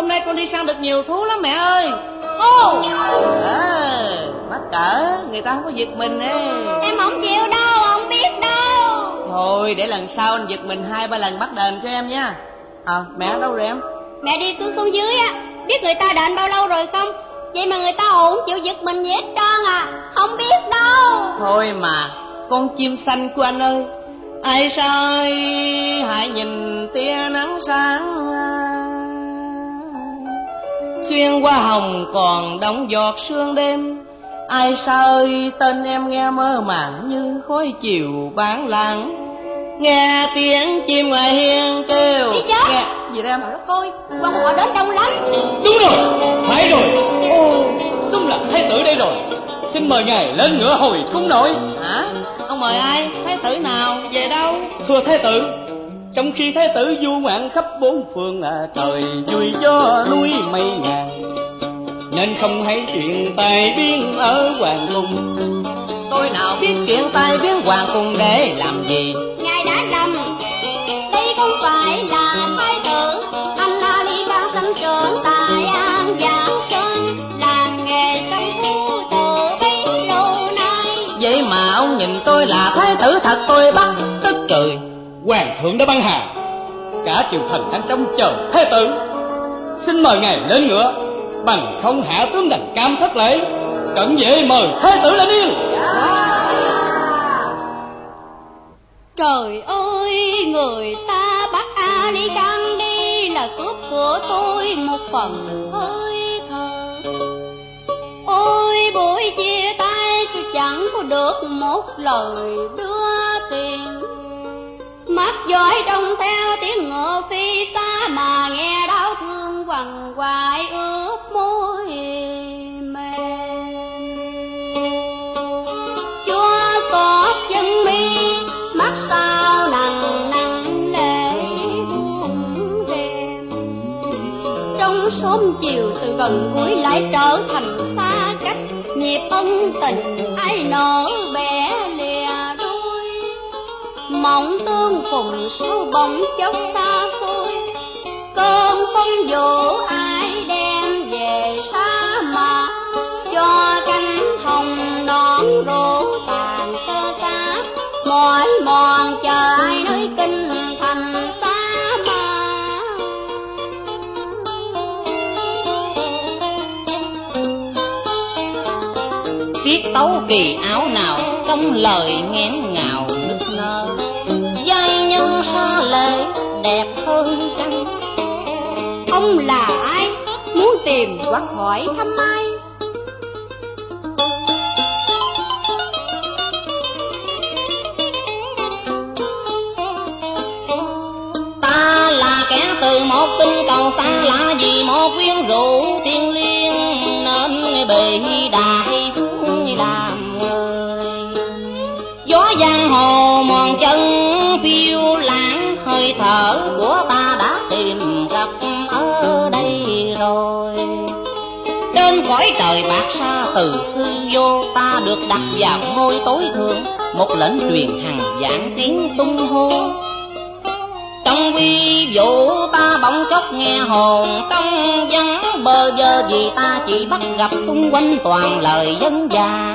hôm nay con đi săn được nhiều thú lắm mẹ ơi. Ô! À, mắc cỡ người ta không có giật mình nè em không chịu đâu không biết đâu. Thôi để lần sau anh giật mình hai ba lần bắt đền cho em nha. À mẹ ở đâu rồi em? Mẹ đi xuống xuống dưới á. Biết người ta đền bao lâu rồi không? Vậy mà người ta ổn chịu giật mình gì hết trơn à. Không biết đâu. Thôi mà con chim xanh của anh ơi. Ai sai hãy nhìn tia nắng sáng xuyên qua hồng còn đóng giọt sương đêm. Ai sa ơi tên em nghe mơ màng như khói chiều bán lãng nghe tiếng chim ngoài hiên kêu đi chết. nghe gì đó em? Trời đất ơi quan họ đến đông lắm. Đúng rồi phải rồi. Ô đúng là thái tử đây rồi. Xin mời ngài lên ngựa hồi cung nội hả? Ông mời ai? Thái tử nào? Về đâu? Thưa thái tử trong khi thái tử du ngoạn khắp bốn phương à, trời vui gió núi mây ngàn. Nên không hay chuyện tài biên ở hoàng cung. Tôi nào biết chuyện tai biến hoàng cung để làm gì? Ngài đã lầm. Đây không phải là thái tử. Anh là đi đang sinh trưởng tại an giang sơn làm nghề săn thú từ bấy lâu nay. Vậy mà ông nhìn tôi là thái tử thật tôi bắt tức cười hoàng thượng đã băng hà cả triều thần đang trông chờ thái tử xin mời ngài lên ngựa bằng không hạ tướng đành cam thất lễ cẩn dễ mời thái tử lên yên dạ. Trời ơi, người ta bắt đi Can đi là cướp của tôi một phần hơi thở. Ôi buổi chia tay sao chẳng có được một lời đưa tiền. Mắt dõi trông theo tiếng ngựa phi xa mà nghe đau thương quằn quại ướt môi mềm. Chúa xót chân mi, mắt sao nặng nặng lệ buông rèm trong sớm chiều từ gần cuối lại trở thành xa cách nhịp ân tình ai nở mộng tương cùng sâu bóng chốc xa xôi. Cơn phong vũ ai đem về xa mà cho cánh hồng nón đổ tàn sơ xa. Mỏi mòn chờ ai nơi kinh thành xa mà tiết tấu kỳ áo nào trong lời nghẹn đẹp hơn trăng ông là ai? Muốn tìm hoặc hỏi thăm ai? Ta là kẻ từ một tinh cầu xa, lạ vì một quyến rũ thiên liêng, nên bị đại thở của ta đã tìm gặp ở đây rồi. Trên cõi trời bạc xa từ hư vô, ta được đặt vào ngôi tối thượng, một lệnh truyền hằng giảng tiếng tung hô. Trong vi vũ, ta bỗng chốc nghe hồn, trong vắng bơ vơ vì ta chỉ bắt gặp xung quanh toàn lời dân già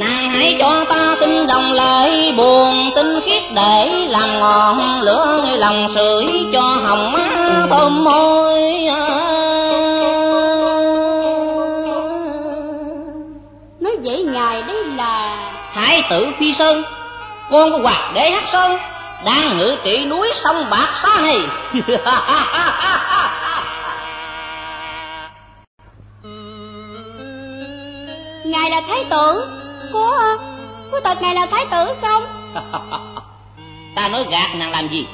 nàng hãy cho ta tin đồng lời buồn tin khiết để làm ngọn lửa lòng sưởi cho hồng má thơm môi. Nói vậy ngài đây là thái tử phi sơn con của hoàng đế hắc sơn đang ngự trị núi sông bạc xa này. Ngài là thái tử có có thật ngài là thái tử không? Ta nói gạt nàng làm gì?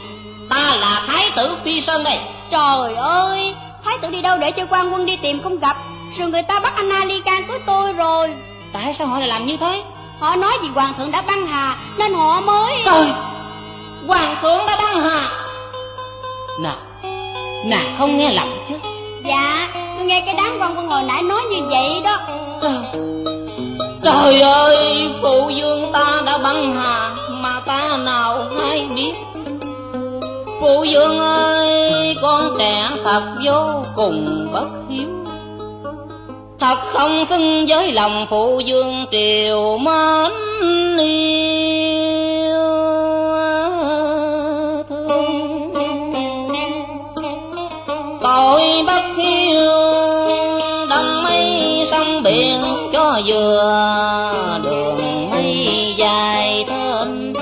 Ta là thái tử phi sơn đây. Trời ơi thái tử đi đâu để cho quan quân đi tìm không gặp? Rồi người ta bắt anh ali can của tôi rồi. Tại sao họ lại làm như thế? Họ nói vì hoàng thượng đã băng hà nên họ mới trời! Hoàng thượng đã băng hà! Nào nàng không nghe lầm chứ. Dạ tôi nghe cái đám quan quân hồi nãy nói như vậy đó. Trời, trời ơi, phụ dương ta đã băng hà mà ta nào hay biết. Phụ dương ơi, con trẻ thật vô cùng bất hiếu. Thật không xứng với lòng phụ dương triều mến yêu vừa đường mây dài thơm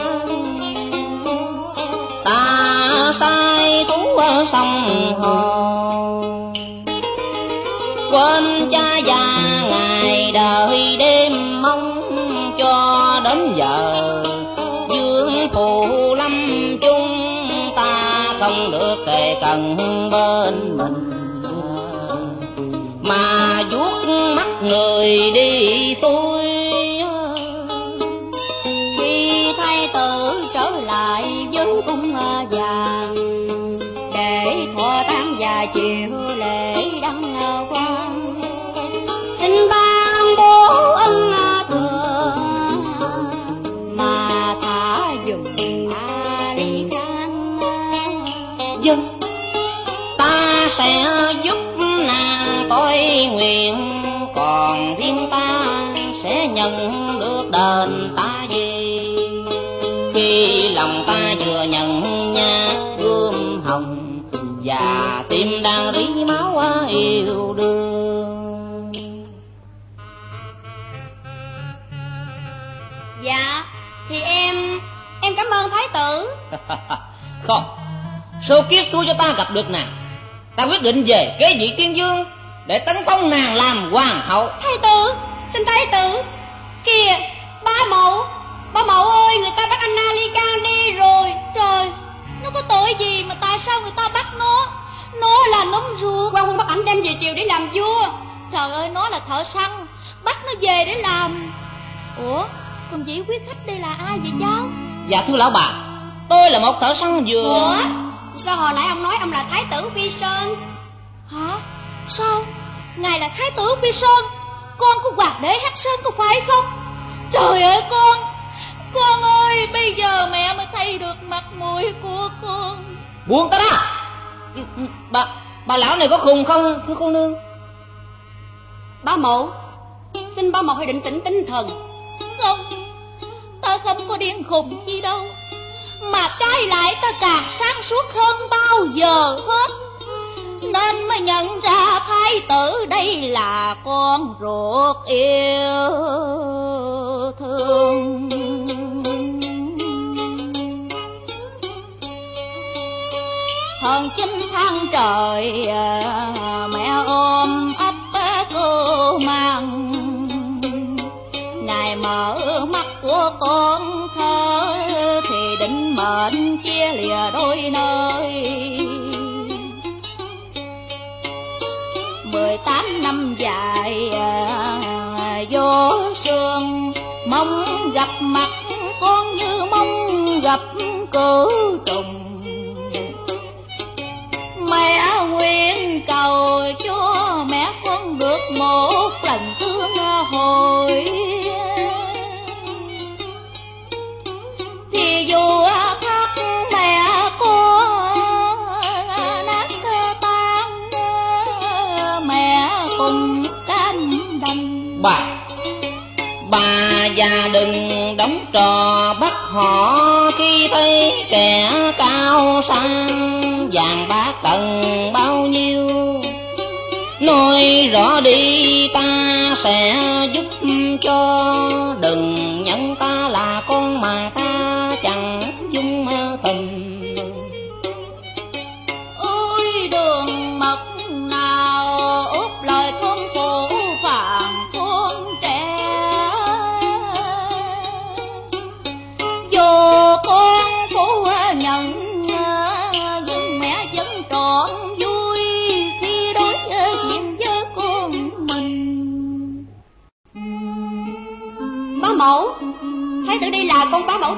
ta sai thú sông hồ. Quên cha già ngày đời đêm mong cho đến giờ. Dương phù lâm chung ta không được kề cận bên mình. Mà vuốt mắt người đi xuôi. Khi thay tử trở lại với cung à, vàng, để thọ tan và chiều số kiếp xui cho ta gặp được nàng ta quyết định về kế vị tiên dương để tấn phong nàng làm hoàng hậu. Thái tử xin thái tử. Kìa ba mẫu ba mẫu ơi người ta bắt anh ali can đi rồi trời. Nó có tội gì mà tại sao người ta bắt nó? Nó là nấm ruột. Quan quân bắt ảnh đem về triều để làm vua. Trời ơi nó là thợ săn. Bắt nó về để làm. Ủa còn chỉ quyết khách đây là ai vậy cháu? Dạ thưa lão bà tôi là một thợ săn vừa. Ủa sao hồi nãy ông nói ông là thái tử phi sơn? Hả? Sao? Ngài là thái tử phi sơn? Con của hoàng đế hắc sơn có phải không? Trời ơi con! Con ơi bây giờ mẹ mới thấy được mặt mũi của con. Buông ta ra! Bà bà lão này có khùng không thưa cô nương? Bá mẫu xin bá mẫu hãy định tĩnh tinh thần. Không ta không có điên khùng gì đâu mà trái lại ta càng sáng suốt hơn bao giờ hết. Nên mới nhận ra thái tử đây là con ruột yêu thương. Hơn chín tháng trời à, mẹ ôm ấp cô mang. Ngài mở mắt của con thơ mệnh chia lìa đôi nơi. Mười tám năm dài à, vô sương, mong gặp mặt con như mong gặp cửu bà già đừng đóng trò bắt họ khi thấy kẻ cao sang. Vàng bạc cần bao nhiêu, nói rõ đi ta sẽ giúp cho đừng nhẫn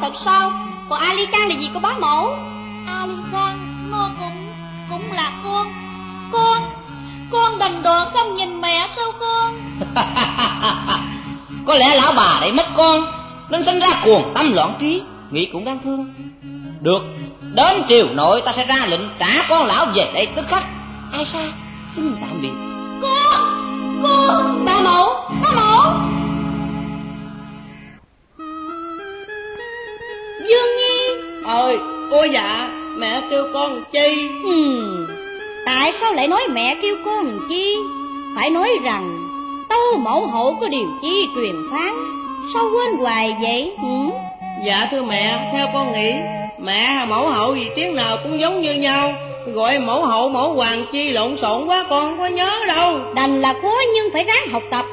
thật sao? Còn ali can là gì của bá mẫu? Ali can nó cũng cũng là con. Con con đành đoạn không nhìn mẹ sao con? Có lẽ lão bà để mất con nên sinh ra cuồng tâm loạn trí nghĩ cũng đáng thương. Được đến triều nội ta sẽ ra lệnh trả con lão về đây tức khắc. Ai xa xin tạm biệt cô cô ba mẫu ba mẫu ơi cô dạ mẹ kêu con chi? Ừ, tại sao lại nói mẹ kêu con chi? Phải nói rằng tâu mẫu hậu có điều chi truyền phán sao quên hoài vậy? Ừ? dạ thưa mẹ theo con nghĩ mẹ mẫu hậu gì tiếng nào cũng giống như nhau. Gọi mẫu hậu mẫu hoàng chi lộn xộn quá con không có nhớ đâu. Đành là khó nhưng phải ráng học tập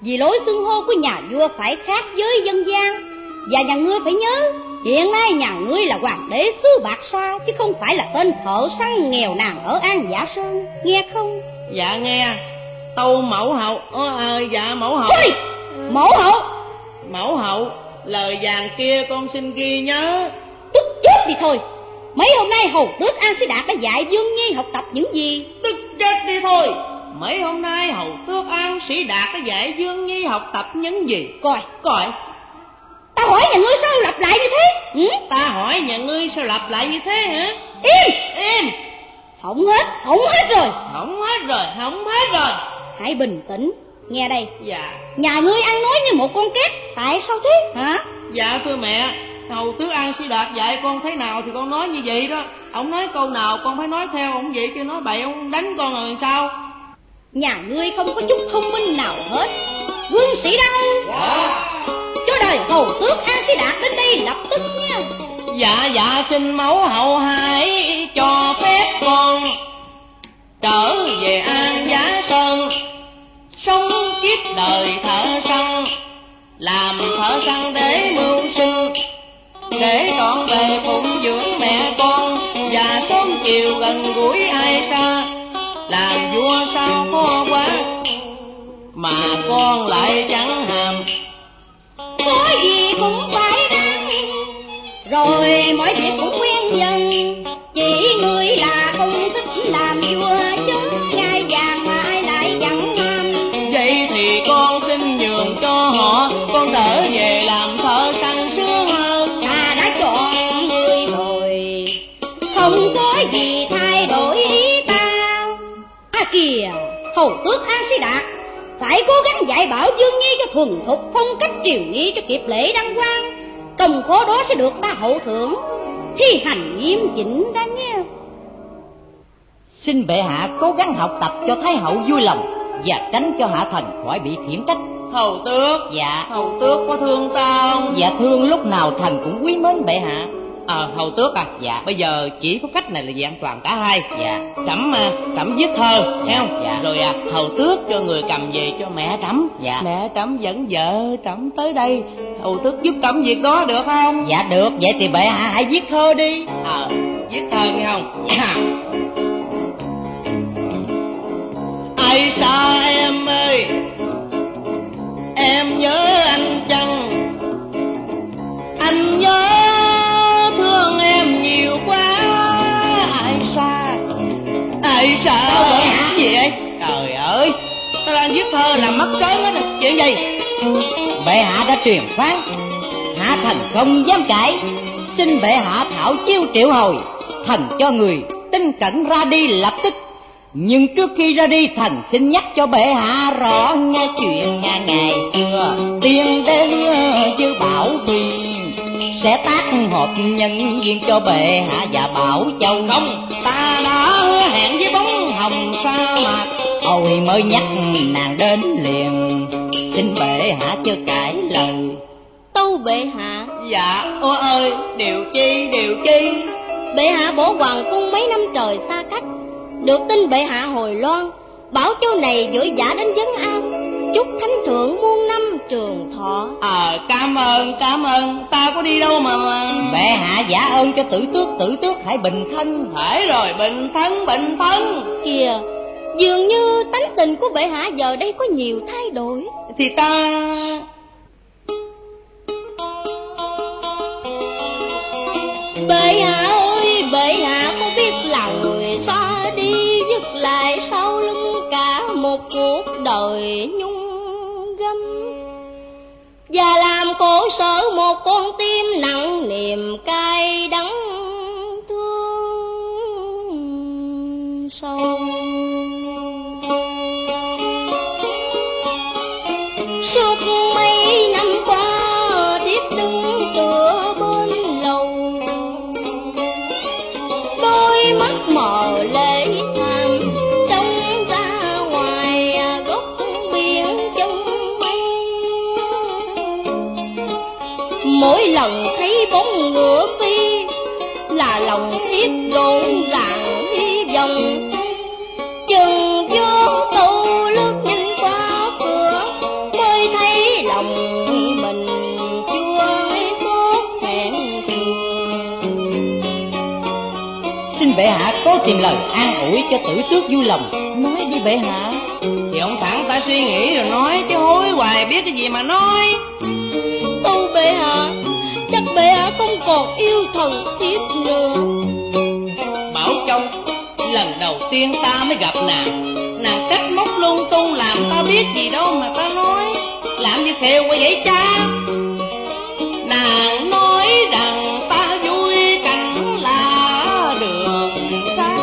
vì lối xưng hô của nhà vua phải khác với dân gian. Và nhà ngươi phải nhớ hiện nay nhà ngươi là hoàng đế xứ bạc sa chứ không phải là tên thợ săn nghèo nàn ở an giả sơn. Nghe không? Dạ nghe. Tâu mẫu hậu. Ờ, à, dạ mẫu hậu. Trời! mẫu hậu! Mẫu hậu lời vàng kia con xin ghi nhớ. Tức chết đi thôi. Mấy hôm nay hầu tước an sĩ đạt đã dạy dương nhi học tập những gì? Tức chết đi thôi. Mấy hôm nay hầu tước an sĩ đạt đã dạy dương nhi học tập những gì? Coi. Coi ta hỏi nhà ngươi sao lặp lại như thế? Ừ? ta hỏi nhà ngươi sao lặp lại như thế hả? Im! Im! Hỏng hết hỏng hết rồi. Hỏng hết rồi hỏng hết rồi. Hãy bình tĩnh nghe đây. Dạ. Nhà ngươi ăn nói như một con két tại sao thế? Hả? Dạ thưa mẹ hầu tước an sĩ đạt dạy con thế nào thì con nói như vậy đó. Ông nói câu nào con phải nói theo ông vậy chứ nói bậy ông đánh con rồi sao? Nhà ngươi không có chút thông minh nào hết. Quân sĩ đâu dạ. cho đời hầu tước a sĩ đạt đến đây lập tức nha. Dạ dạ xin mẫu hậu hãy cho phép con trở về an giá sơn. Sống kiếp đời thợ săn, làm thợ săn để mưu sinh. Để con về phụng dưỡng mẹ con, và sớm chiều gần gũi ai xa. Làm vua sao khó quá, mà con lại chẳng mỗi gì cũng phải đăng rồi mọi việc cũng quen dần. Dạy bảo dương nhi cho thuần thục phong cách triều nghi cho kịp lễ đăng quang. Công khóa đó sẽ được ta hậu thưởng thi hành nghiêm chỉnh đó nha xin bệ hạ cố gắng học tập cho thái hậu vui lòng và tránh cho hạ thần khỏi bị khiển trách. Hầu tước dạ. hầu tước có thương ta không? Dạ thương lúc nào thần cũng quý mến bệ hạ ờ hầu tước à? Dạ. bây giờ chỉ có cách này là về an toàn cả hai. Dạ. Trẫm à, trẫm viết thơ Dạ, thấy không? Dạ. rồi à hầu tước cho người cầm về cho mẹ trẫm. Dạ. mẹ trẫm dẫn vợ trẫm tới đây. Hầu tước giúp trẫm việc đó được không? Dạ được. Vậy thì bệ hạ hãy viết thơ đi. Ờ viết thơ nghe không? Ai xa em ơi em nhớ anh chăng? Anh nhớ ai sợ Trời gì vậy? Trời ơi, tao đang viết thơ làm mất trớn hết rồi. Chuyện gì? Bệ hạ đã truyền phán, hạ thần không dám cãi. Xin bệ hạ thảo chiêu triệu hồi, thần cho người tinh cẩn ra đi lập tức. Nhưng trước khi ra đi, thần xin nhắc cho bệ hạ rõ nghe chuyện ngày xưa. Tiên đến chưa bảo biên sẽ tác hộp nhân viên cho bệ hạ và bảo châu không ta đã hứa hẹn với bóng hồng sa mạc ôi mới nhắc nàng đến liền. Xin bệ hạ chưa cãi lời. Tâu bệ hạ. Dạ ô ơi điều chi điều chi? Bệ hạ bỏ hoàng cung mấy năm trời xa cách. Được tin bệ hạ hồi loan bảo châu này vội vã đến vấn an chúc thánh thượng muôn năm trường thọ. Ờ cảm ơn cảm ơn. Ta có đi đâu mà mà bệ hạ giả ơn cho tử tước tử tước hãy bình thân. Phải rồi bình thân bình thân. Kìa dường như tánh tình của bệ hạ giờ đây có nhiều thay đổi. Thì ta bệ và làm khổ sở một con tim nặng niềm cay đắng thương sâu. Thiếp rộn ràng hy vọng chừng gió tàu lướt nhanh qua cửa mới thấy lòng mình chưa xót hẹn xin bệ hạ có tìm lời an ủi cho tử tước vui lòng. Nói đi bệ hạ. Thì ông thẳng ta suy nghĩ rồi nói chứ hối hoài biết cái gì mà nói. Tâu bệ hạ chắc bệ hạ không còn yêu thần thiếp nữa lần đầu tiên ta mới gặp nàng. Nàng cách móc lung tung làm ta biết gì đâu mà ta nói. Làm như khều quá vậy cha. Nàng nói rằng ta vui cảnh là đường xa.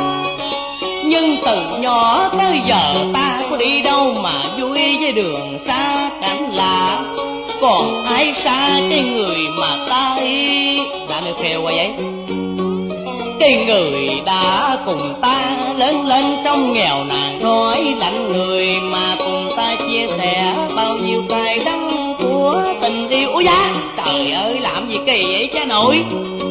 Nhưng từ nhỏ tới giờ ta có đi đâu mà vui với đường xa cảnh lạ. Còn ai xa cái người mà ta yêu, làm như khều quá vậy cái người đã cùng ta lớn lên trong nghèo nàn. Đói lạnh người mà cùng ta chia sẻ. Bao nhiêu cay đắng của tình yêu. Ôi da, trời ơi, làm gì kỳ vậy cha nội?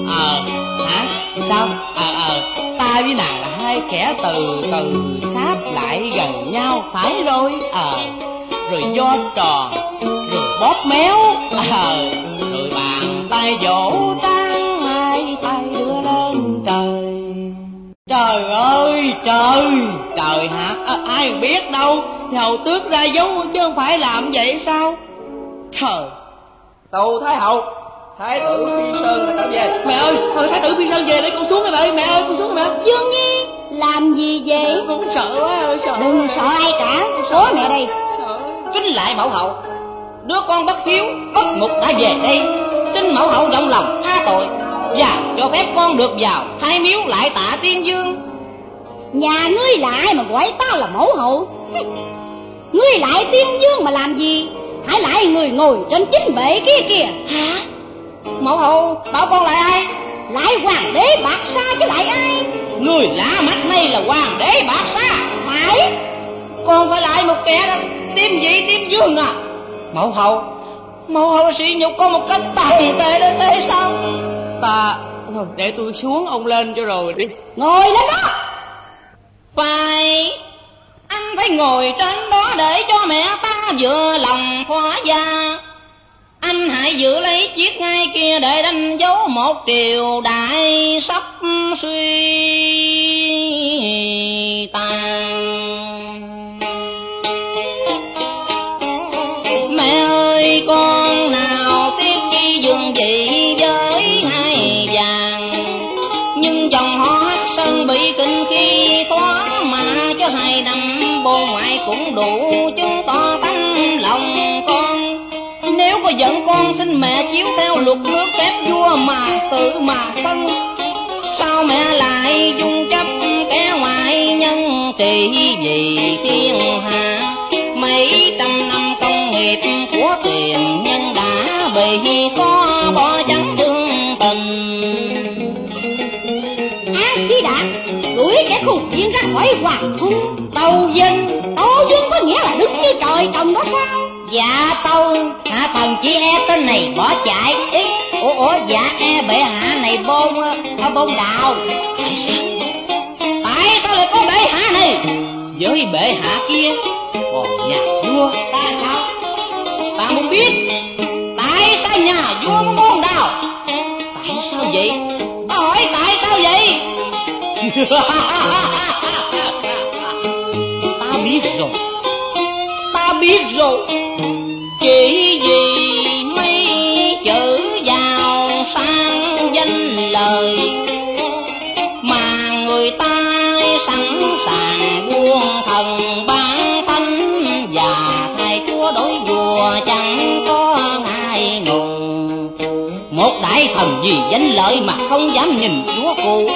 Ờ hả? Sao? Ờ ờ ta với nàng là hai kẻ từ từ sát lại gần nhau, phải rồi. Ờ rồi do tròn rồi bóp méo. Ờ rồi bàn tay vỗ ta trời ơi trời! Trời hả? À, ai biết đâu? Hầu tước ra dấu chứ không phải làm vậy sao? Trời! Tù thái hậu! Thái tử phi sơn là tao về. Mẹ ơi! Thôi thái tử phi sơn về để con xuống rồi mẹ ơi mẹ ơi con xuống rồi mẹ. Dương nhi làm gì vậy con sợ quá ơi sợ đừng sợ ai cả. Có mẹ đây. Sợ. Kính lại mẫu hậu. Đứa con bất hiếu bất mục đã về đây. Xin mẫu hậu rộng lòng tha tội và cho phép con được vào. Thái miếu lại tạ tiên dương. Nhà ngươi là ai mà gọi ta là mẫu hậu? Ngươi lại tiên dương mà làm gì? Hãy lại người ngồi trên chính bệ kia kìa. Hả? Mẫu hậu bảo con lại ai? Lại hoàng đế bạc sa chứ lại ai? Người lạ mắt này là hoàng đế bạc sa. Phải. Con phải lại một kẻ đó tim dị tim dương à. Mẫu hậu mẫu hậu sỉ nhục con một cách tàn tệ đến thế sao ta thôi để tôi xuống ông lên cho rồi đi. Ngồi lên đó. Phải anh phải ngồi trên đó để cho mẹ ta vừa lòng thỏa gia. Anh hãy giữ lấy chiếc ngay kia để đánh dấu một triều đại sắp suy tàn. Mẹ ơi con nào tiếc chi dương vị đủ chứng tỏ tánh lòng con. Nếu có giận con, xin mẹ chiếu theo luật nước phép vua mà tự mà phân. Sao mẹ lại dung chấp kẻ ngoại nhân trị vì thiên hạ? Mấy trăm năm công nghiệp của tiền nhân đã bị xóa bỏ trắng đương tình. Á sĩ đạt đuổi kẻ khùng diễn ra khỏi hoàng cung, tàu dân có nghĩa là đứng như trời trồng đó sao? Dạ tâu. Hạ thần chỉ e tên này bỏ chạy. Ý, Ủa ủa dạ e bệ hạ này bôn ở bôn đạo Tại sao Tại sao lại có bệ hạ này? Với bệ hạ kia Còn nhà vua ta sao? Ta muốn biết. Tại sao nhà vua có bôn đạo Tại sao vậy? Ta hỏi tại sao vậy vì danh lợi mà không dám nhìn chúa cụ.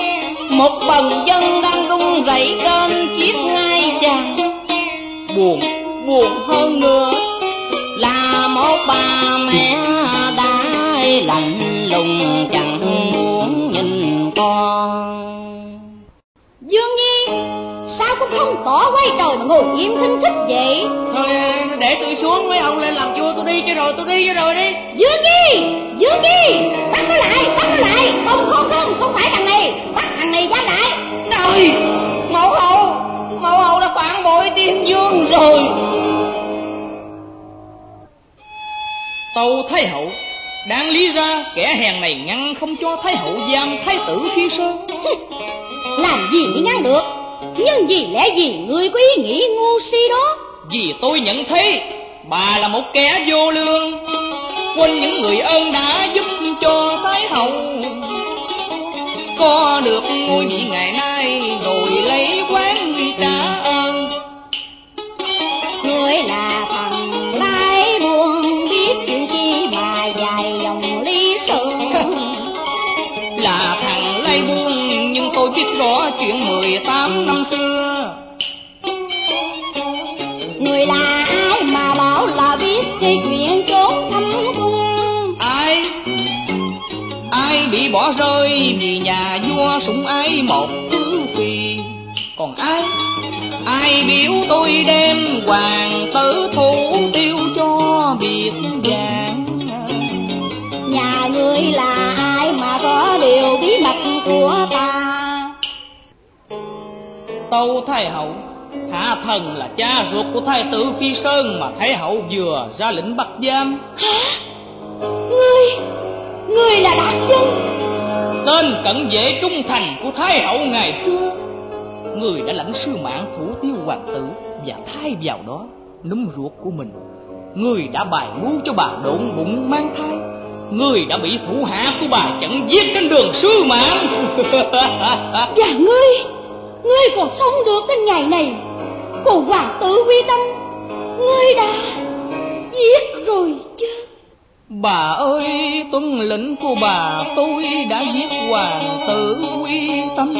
Một bần dân Tâu Thái Hậu. Đáng lý ra kẻ hèn này ngăn không cho Thái Hậu giam Thái tử Phi Sơn Làm gì mới ngăn được? Nhưng vì lẽ gì người có ý nghĩ ngu si đó? Vì tôi nhận thấy bà là một kẻ vô lương. Quên những người ơn đã giúp cho Thái Hậu. Có được ngôi vị ngày nay rồi lấy quán trả ơn rõ chuyện 18 năm xưa. Người là ai mà bảo là biết cái chuyện trốn thâm cung? Ai? Ai bị bỏ rơi vì nhà vua sủng ái một thứ phi Còn ai? Ai biểu tôi đem hoàng tử thủ tiêu cho biệt vàng Nhà ngươi là ai mà có điều bí mật của ta Tâu Thái Hậu. Hạ thần là cha ruột của thái tử Phi Sơn mà Thái Hậu vừa ra lệnh bắt giam. Ngươi, ngươi là đạt chân Tên cận vệ trung thành của Thái Hậu ngày xưa. Người đã lãnh sư mạng thủ tiêu hoàng tử Và thay vào đó núm ruột của mình. Người đã bài mưu cho bà độn bụng mang thai. Người đã bị thủ hạ của bà chặn giết trên đường sư mạng. Và ngươi, ngươi còn sống được đến ngày này. Còn hoàng tử quy tâm, Ngươi đã giết rồi chứ. Bà ơi tuân lệnh của bà tôi đã giết hoàng tử quy tâm.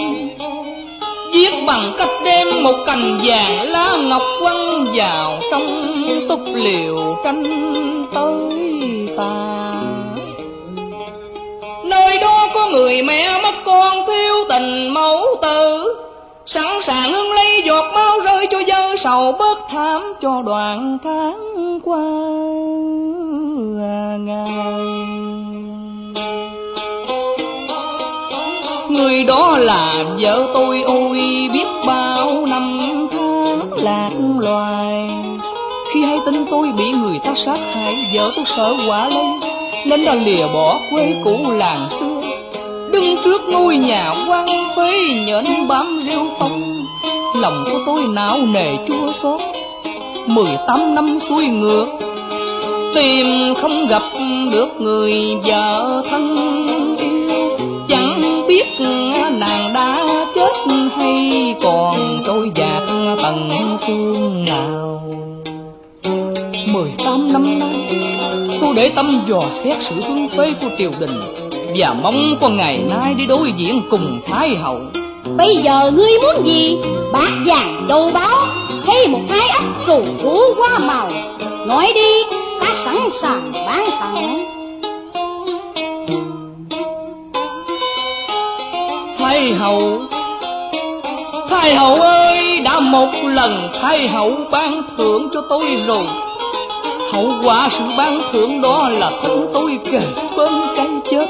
Giết bằng cách đem một cành vàng lá ngọc quăng vào trong túc liều tranh tới ta. Nơi đó có người mẹ mất con, thiếu tình mẫu tử. Sẵn sàng hưng lấy giọt máu rơi cho dơ sầu bớt thảm cho đoạn tháng qua. Ngày Người đó là vợ tôi ôi, biết bao năm tháng lạc loài. Khi hay tin tôi bị người ta sát hại, Vợ tôi sợ quá lên Nên đã lìa bỏ quê cũ làng xưa. Đứng trước ngôi nhà quan phế nhện bám rêu phong. Lòng của tôi não nề chua xót. Mười tám năm xuôi ngược, Tìm không gặp được người vợ thân yêu. Chẳng biết nàng đã chết hay còn tôi dạt tầng phương nào. Mười tám năm nay, Tôi để tâm dò xét sự hưng phế của triều đình. Và mong có ngày nay đi đối diện cùng Thái hậu. Bây giờ ngươi muốn gì? Bạc vàng châu báu Hay một thái ấp rù rú hoa màu. Nói đi Ta sẵn sàng bán tặng. Thái hậu Thái hậu ơi Đã một lần Thái hậu ban thưởng cho tôi rồi Hậu quả sự ban thưởng đó là thân tôi kề bên cái chết.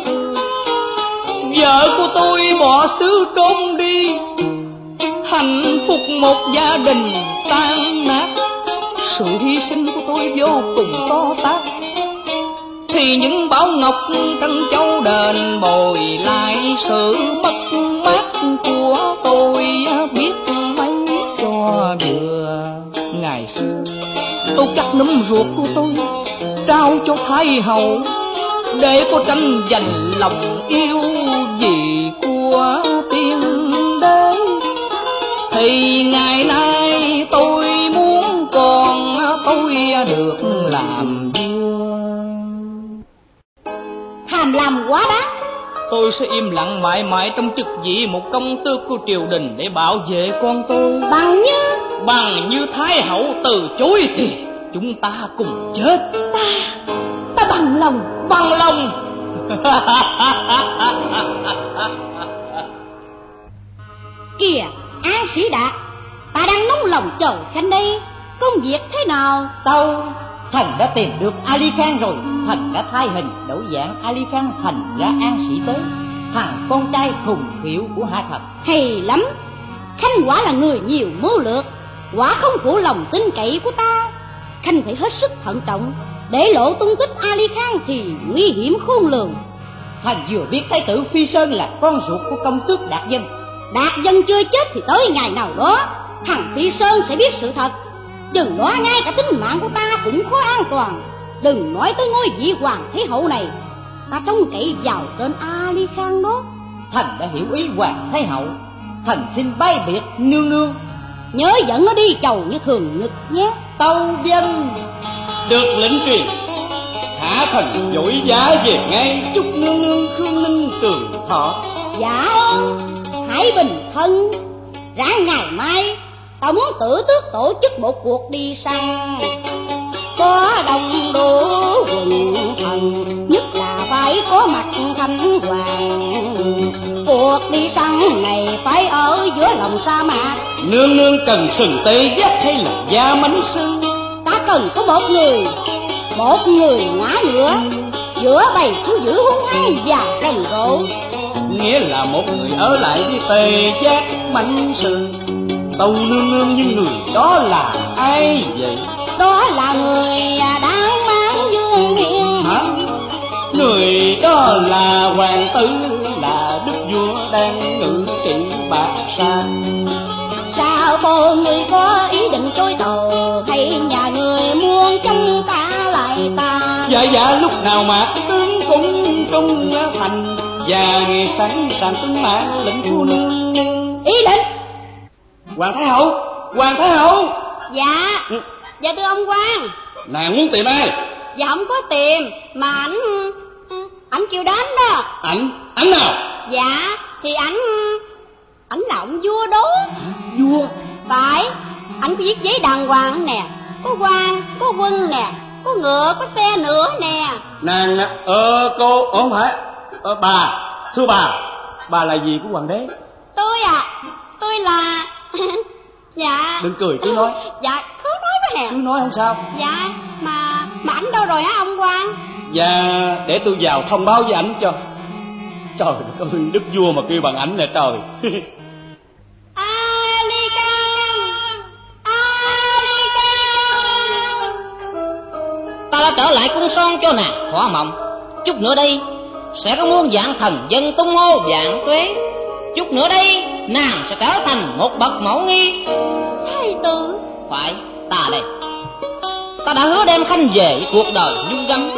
Vợ của tôi bỏ xứ trốn đi, Hạnh phúc một gia đình tan nát. Sự hy sinh của tôi vô cùng to tát. Thì những bảo ngọc trân châu đền bồi lại sự mất mát của tôi, biết mấy cho vừa ngày xưa tôi cắt nấm ruột của tôi trao cho thái hậu để có tranh giành lòng yêu gì của tiên đế. Thì ngày nay tôi muốn con tôi được làm vua. Tham lam quá đáng. Tôi sẽ im lặng mãi mãi trong chức vị một công tước của triều đình để bảo vệ con tôi. Bằng như bằng như thái hậu từ chối thì chúng ta cùng chết. Ta ta bằng lòng. Bằng lòng. Kìa an sĩ đạt ta đang nóng lòng chờ khanh đây. Công việc thế nào? Tâu thần đã tìm được ali khan rồi. Thần đã thay hình đổi dạng ali khan thành ra an sĩ tới. Thằng con trai khùng khiểu của hạ thần. Hay lắm. Khanh quả là người nhiều mưu lược quả không phụ lòng tin cậy của ta. Khanh phải hết sức thận trọng để lộ tung tích ali khan thì nguy hiểm khôn lường. Thần vừa biết thái tử phi sơn là con ruột của công tước đạt dân. Đạt dân chưa chết thì tới ngày nào đó thằng phi sơn sẽ biết sự thật. Chừng đó ngay cả tính mạng của ta cũng khó an toàn. Đừng nói tới ngôi vị hoàng thế hậu này. Ta trông cậy vào tên ali khan đó. Thần đã hiểu ý hoàng thái hậu. Thần xin bay biệt nương nương nhớ dẫn nó đi chầu như thường nhật nhé. Tâu dân. Được lệnh truyền hạ thần vội giá về ngay. Chúc nương nương khương ninh trường thọ. Dạ ơn hãy bình thân. Ráng ngày mai muốn tử tước tổ chức một cuộc đi săn có đông đủ quần thần nhất là phải có mặt thanh hoàng cuộc đi săn này phải ở giữa lòng sa mạc. Nương nương cần sừng tê giác hay là da mánh sư? Ta cần có một người một người ngã ngựa giữa bầy thú dữ hung hăng và rần rộ. Nghĩa là một người ở lại với tề giác mánh sư. Tâu nương nương như người đó là ai vậy? Đó là người đáng mang dương hiền. Hả? Người đó là hoàng tử là đức vua đang ngự trị bạc sa sao cô người có ý định trôi tàu? Hay nhà người muốn trong ta lại ta dạ dạ lúc nào mà tướng cũng trung thành. Và sẵn sàng tuân mạng lệnh của nương ý lệnh? Hoàng thái hậu hoàng thái hậu. Dạ. Ừ. dạ thưa ông quan nàng muốn tìm ai? Dạ không có tìm mà ảnh ảnh kêu đến đó. Ảnh ảnh nào? Dạ thì ảnh ảnh là ông vua đó. Vua? Phải ảnh có viết giấy đàng hoàng nè. Có quan có quân nè. Có ngựa có xe nữa nè. Nàng ờ cô ờ, không phải. Ờ, bà thưa bà. Bà là gì của hoàng đế? Tôi à tôi là dạ. Đừng cười cứ nói. Dạ cứ nói với cứ nè nói không sao. Dạ mà mà ảnh đâu rồi hả ông quan và để tôi vào thông báo với ảnh cho. Trời đất ơi đức vua mà kêu bằng ảnh nè trời. Ta đã trở lại cung son cho nàng thỏa mộng. Chút nữa đây sẽ có muôn dạng thần dân tung hô dạng tuế chút nữa đây nàng sẽ trở thành một bậc mẫu nghi. Thầy tử. Phải ta đây. Ta đã hứa đem khanh về với cuộc đời dung rắn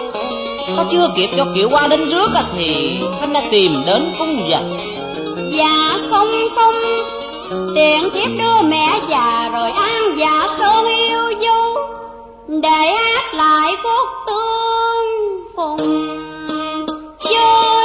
có chưa kịp cho kiệu qua đến rước thì khanh đã tìm đến cung dần dạ không không. Tiện thiếp đưa mẹ già rồi an dạ sơn yêu dấu để hát lại cốt tương phùng. Với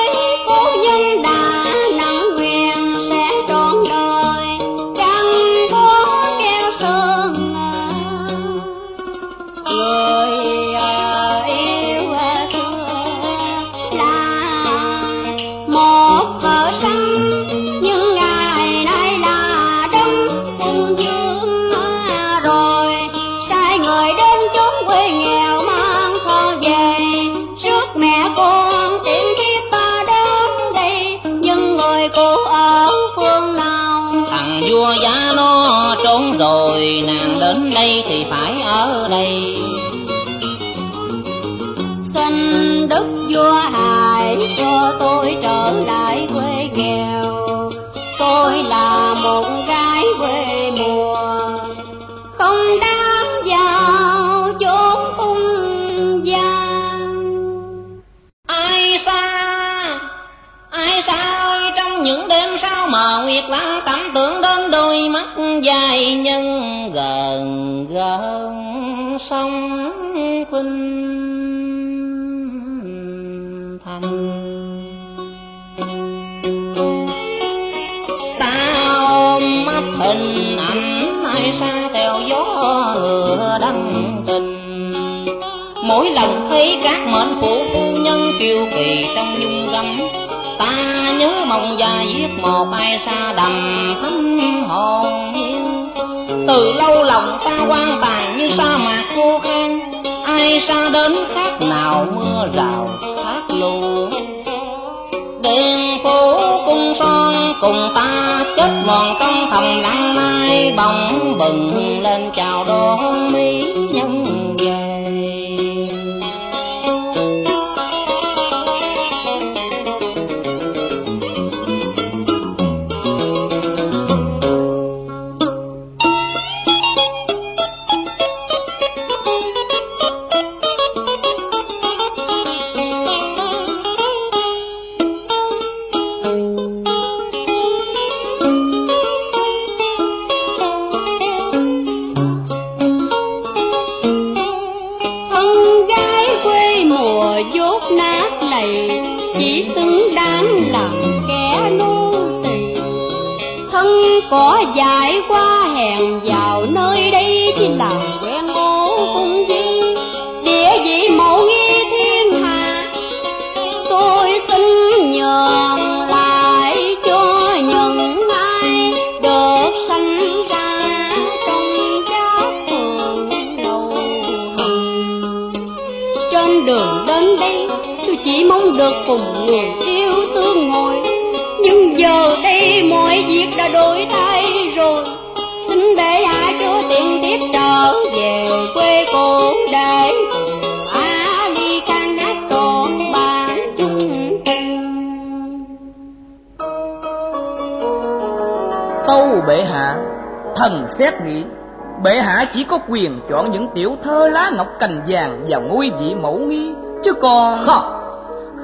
chọn những tiểu thơ lá ngọc cành vàng vào ngôi vị mẫu nghi. Chứ còn không.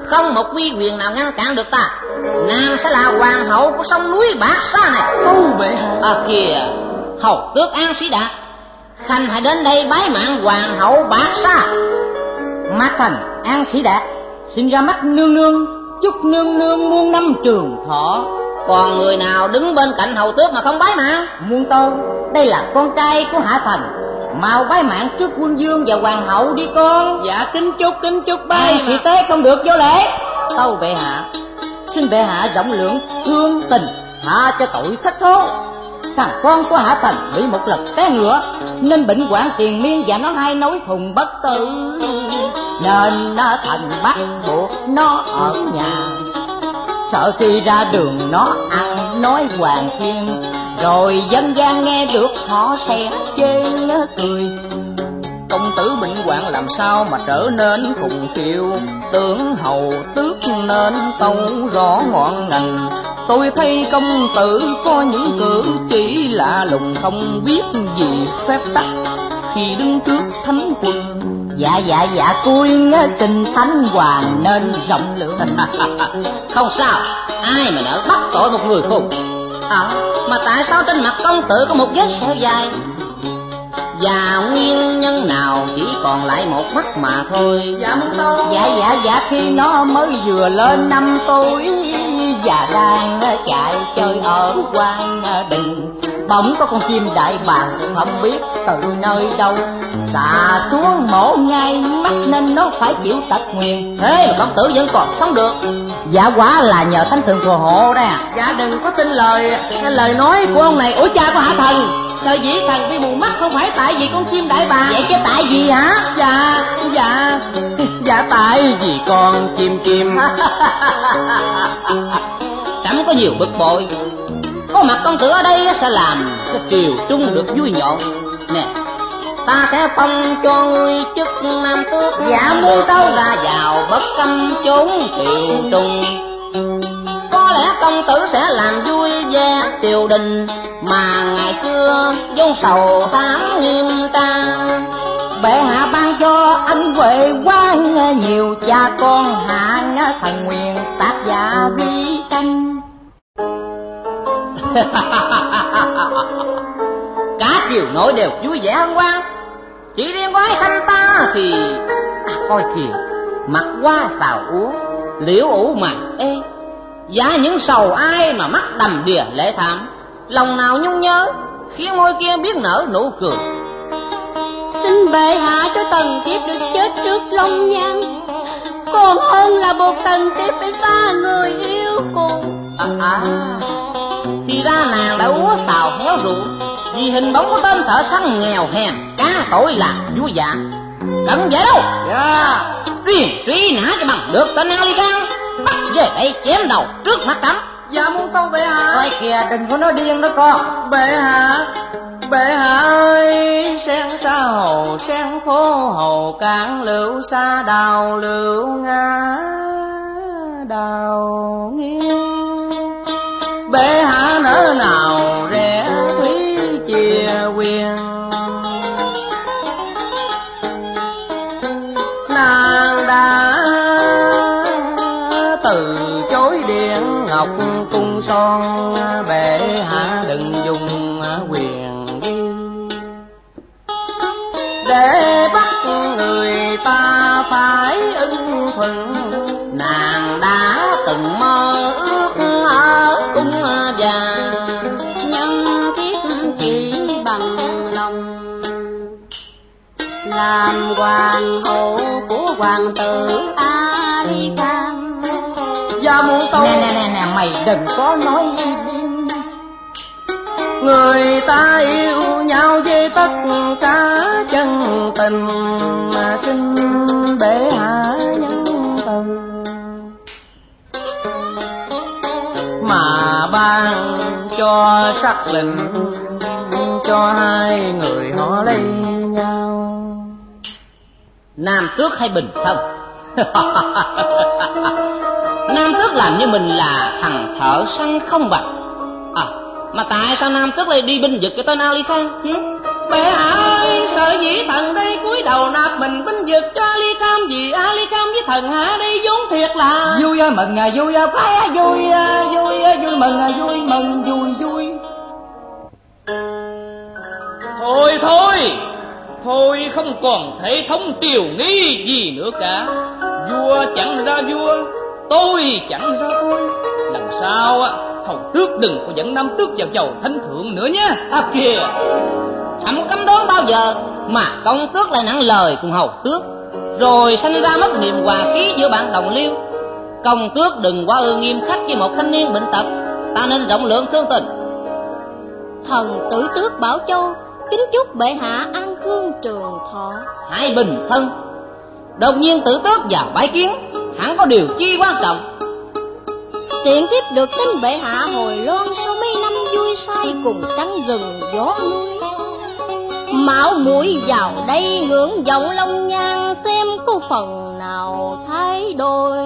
Không một quy quyền nào ngăn cản được ta. Nàng sẽ là hoàng hậu của sông núi bát sa này. Ô bệ hạ à kìa. Hầu tước an sĩ đạt khanh hãy đến đây bái mạng hoàng hậu bát sa. Mát thành an sĩ đạt xin ra mắt nương nương chúc nương nương muôn năm trường thọ. Còn người nào đứng bên cạnh hầu tước mà không bái mạng? Muôn tâu. Đây là con trai của hạ thần mau bái mạng trước quân dương và hoàng hậu đi con. Dạ kính chúc kính chúc bái ai sĩ tế không được vô lễ. Tâu bệ hạ xin bệ hạ rộng lượng thương tình hạ cho tội thất thố. Thằng con của hạ thần bị một lần té ngựa nên bệnh hoạn tiền miên và nó hay nói thùng bất tử. Nên thần bắt buộc nó ở nhà. Sợ khi ra đường nó ăn nói hoàng thiên rồi dân gian nghe được họ sẽ chê cười. Công tử bệnh hoạn làm sao mà trở nên khùng khiêu? Tưởng hầu tước nên tâu rõ ngọn ngành tôi thấy công tử có những cử chỉ lạ lùng không biết gì phép tắc. Khi đứng trước thánh quân dạ dạ dạ cui kinh thánh hoàng nên rộng lượng. Không sao, ai mà nỡ bắt tội một người khùng à, mà tại sao trên mặt công tử có một vết sẹo dài? Và nguyên nhân nào chỉ còn lại một mắt mà thôi? Dạ muốn đâu dạ dạ dạ khi nó mới vừa lên năm tuổi và đang chạy chơi ở quan đình bỗng có con chim đại bàng không biết từ nơi đâu. Xà xuống mổ ngay mắt nên nó phải chịu tật nguyền. Thế mà công tử vẫn còn sống được. Dạ quả là nhờ thánh thượng phù hộ đấy à dạ đừng có tin lời. Lời nói của ông này ủa cha của hạ thần? Sợ dĩ thần bị mù mắt không phải tại vì con chim đại bàng. Vậy chứ tại gì hả? Dạ dạ. Dạ tại vì con chim chim chẳng có nhiều bực bội có mặt công tử ở đây sẽ làm sẽ triều trung được vui nhộn. Nè ta sẽ phong cho ngươi chức nam tước. Dạ mua đâu ra vào bất câm chốn triều trung. Có lẽ công tử sẽ làm vui vẻ triều đình mà ngày xưa vốn sầu thám nghiêm trang bệ hạ ban cho anh huệ quan nhiều cha con hạ thần nguyện tác giả vi tranh cả triều nội đều vui vẻ hân hoan. Chỉ riêng quái khanh ta thì à, coi kìa mặt qua xào uống liễu ủ mà ê. Giá những sầu ai mà mắt đầm đìa lễ thảm lòng nào nhung nhớ khiến môi kia biết nở nụ cười. Xin bệ hạ cho tần tiếp được chết trước long nhan. Còn hơn là một tần tiếp phải xa người yêu cùng. À, à thì ra nàng đã úa xào héo rượu vì hình bóng của tên thợ săn nghèo hèn cá tội là vui dạ cần vậy đâu. Dạ. Riêng truy nã cho bằng được tên ali khang bắt về đây chém đầu trước mắt cấm dạ muốn tâu bệ hạ. Coi kìa đừng có nói điên đó con. Bệ hạ bệ hạ ơi sen xa hồ sen khô hồ cạn lựu xa đào lựu ngã đào nghiêng bệ hạ hoàng tử Ali Khan và muốn tâu. Nè nè nè nè mày đừng có nói điên người ta yêu nhau với tất cả chân tình mà xin bệ hạ nhân từ mà ban cho sắc lệnh cho hai người họ lấy. nhau nam tước hay bình thân? Nam tước làm như mình là thằng thợ săn không bằng à mà tại sao nam tước lại đi binh vực cái tên ali khan hử? bệ hạ ơi sợ dĩ thần đây cúi đầu nạp mình binh vực cho ali cam vì ali cam với thần hạ đây vốn thiệt là vui ơi mừng à vui à phải à vui à vui à vui mừng à vui mừng vui vui. Thôi thôi Thôi không còn thể thống tiểu nghi gì nữa cả. Vua chẳng ra vua, Tôi chẳng ra tôi. Lần sau á Hầu tước đừng có dẫn Nam tước vào chầu thánh thượng nữa nhé. À kìa. Chẳng cấm đoán bao giờ mà công tước lại nặng lời cùng hầu tước? Rồi sanh ra mất niềm hòa khí giữa bạn đồng liêu. Công tước đừng quá ư nghiêm khắc với một thanh niên bệnh tật, ta nên rộng lượng thương tình. Thần tử tước bảo châu kính chúc bệ hạ an khương trường thọ. Hãy bình thân đột nhiên tử tước vào bái kiến hẳn có điều chi quan trọng. Tiện tiếp được tin bệ hạ hồi loan sau mấy năm vui say cùng trắng rừng gió núi. Mạo muội vào đây ngưỡng vọng long nhan xem có phần nào thay đổi.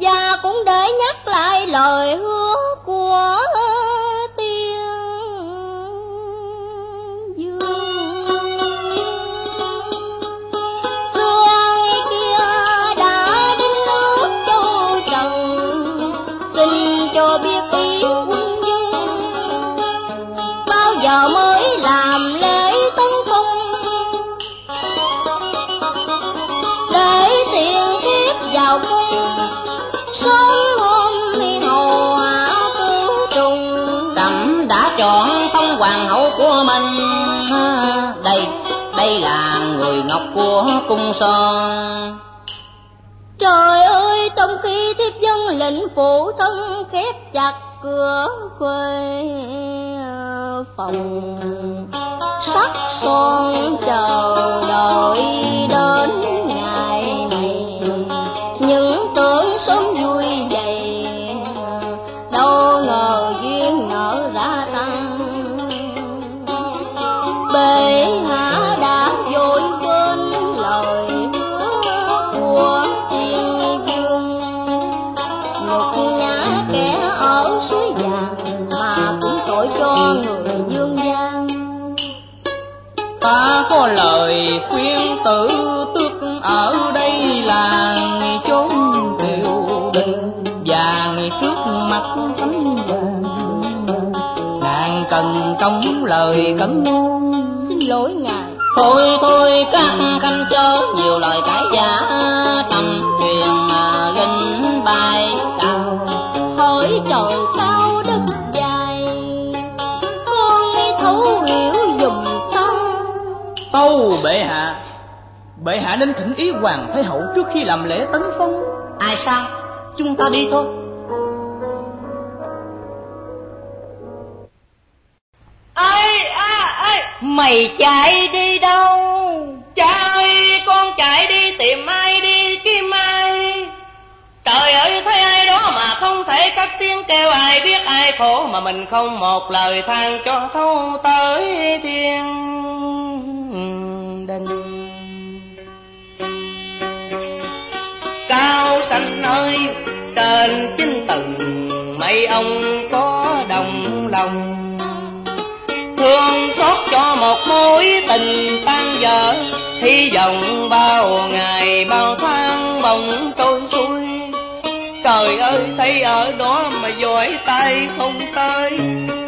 Và cũng để nhắc lại lời hứa của manh đây đây là người ngọc của cung son. Trời ơi, trong khi thiếp dân lệnh phụ thân khép chặt cửa quê phòng sắc son chờ đợi đến ngày này. Những tưởng số có lời khuyên tử tước ở đây là chốn triều đình và trước mặt thánh vàng. Nàng cần trong lời cấm ngôn xin lỗi ngài. Thôi thôi các khanh chớ nhiều lời cãi giả bệ hạ nên thỉnh ý hoàng thái hậu trước khi làm lễ tấn phong. Ai sao? Chúng ta đi thôi. Ai à ai mày chạy đi đâu? Cha ơi con chạy đi tìm ai đi kiếm ai? Trời ơi thấy ai đó mà không thể cất tiếng kêu ai biết ai khổ mà mình không một lời than cho thấu tới thiên cao xanh ơi tên chính tầng mấy ông có đồng lòng. Thương xót cho một mối tình tan vỡ, hy vọng bao ngày bao tháng bỗng trôi xuôi. Trời ơi, thấy ở đó mà giỏi tay không tới,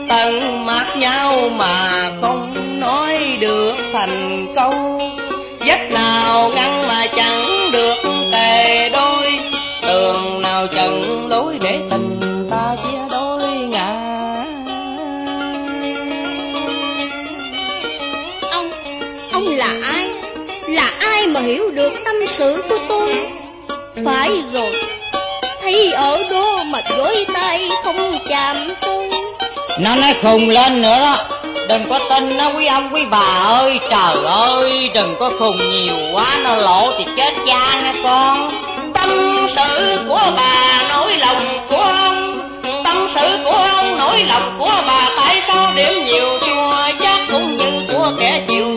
tận mắt nhau mà không nói được thành câu. Sự của tôi? Phải rồi, thấy ở đó mà dối tay không chạm tôi. nó nói khùng lên nữa đó đừng có tin nó quý ông quý bà ơi trời ơi đừng có khùng nhiều quá nó lộ thì chết cha nha con tâm sự của bà nỗi lòng của ông tâm sự của ông nỗi lòng của bà tại sao điểm nhiều chua chát cũng như của kẻ chịu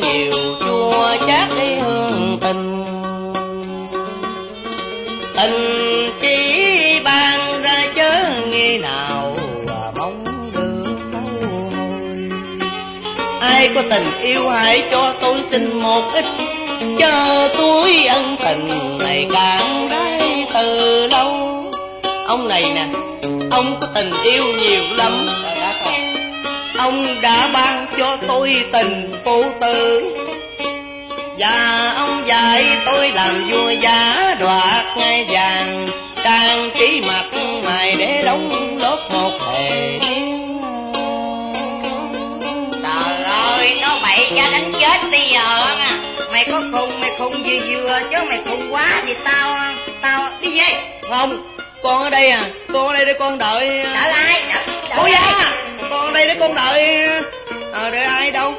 tình chỉ ban ra chớ nghi nào và mong được đâu ai có tình yêu hãy cho tôi xin một ít chờ tôi ân tình này càng đây từ lâu. Ông này nè, ông có tình yêu nhiều lắm ông đã ban cho tôi tình phụ tử và ông dạy tôi làm vua giả đoạt ngai vàng trang trí mặt mày để đóng lót một hề trời ơi nó bậy cho đánh chết bây giờ mày có khùng mày khùng vừa vừa chứ mày khùng quá thì tao tao đi về không con ở đây à con ở đây để con đợi. Trở lại cô gia con ở đây để con đợi. Ờ đợi ai đâu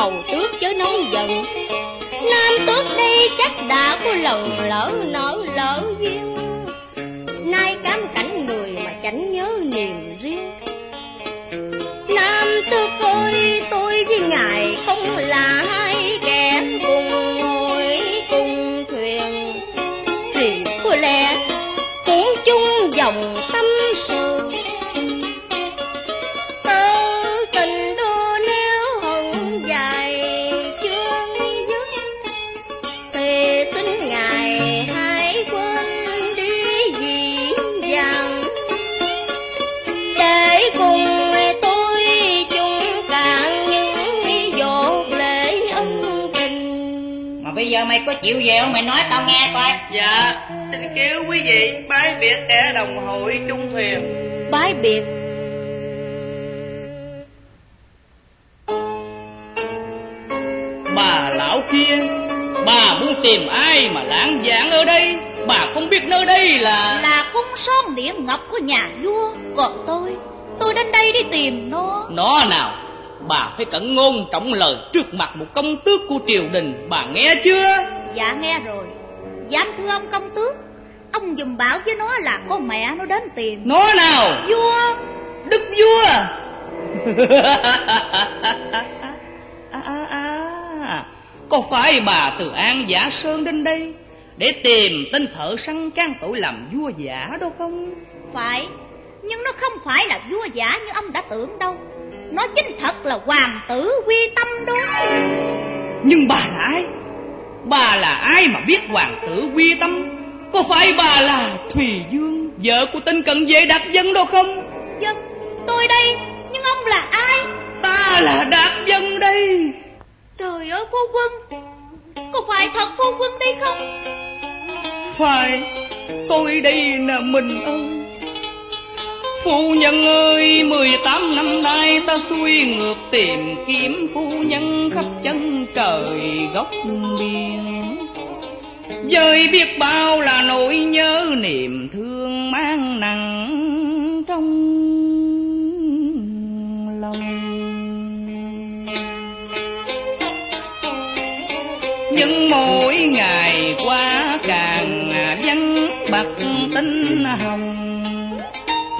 hầu tước chớ nóng giận. Nam tước đây chắc đã có lần lỡ nỡ lỡ duyên. Chịu về không? Mày nói tao nghe coi. Dạ xin kêu quý vị bái biệt kẻ đồng hội chung thuyền. Bái biệt. Bà lão kia bà muốn tìm ai mà lãng giảng ở đây? Bà không biết nơi đây là là cung son địa ngọc của nhà vua. Còn tôi tôi đến đây đi tìm nó. Nó nào bà phải cẩn ngôn trọng lời trước mặt một công tước của triều đình. Bà nghe chưa Dạ nghe rồi. Dám thưa ông công tước Ông dùm bảo với nó là con mẹ nó đến tìm. Nó nào? Vua. Đức vua. À, à, à, có phải bà từ an giả sơn đến đây để tìm tên thợ săn can tội làm vua giả đâu không? Phải Nhưng nó không phải là vua giả như ông đã tưởng đâu. Nó chính thật là hoàng tử quy tâm đó. Nhưng bà là ai bà là ai mà biết hoàng tử quy tâm? Có phải bà là thùy dương vợ của tên cận vệ đạt dân đâu không? Dân tôi đây Nhưng ông là ai? Ta là đạt dân đây. Trời ơi phu quân Có phải thật phu quân đây không? Phải tôi đây là mình ơn Phu nhân ơi, mười tám năm nay ta xuôi ngược tìm kiếm phu nhân khắp chân trời góc biển. Dơi biết bao là nỗi nhớ niềm thương mang nặng trong lòng. Nhưng mỗi ngày qua càng vắng bạc tinh hồng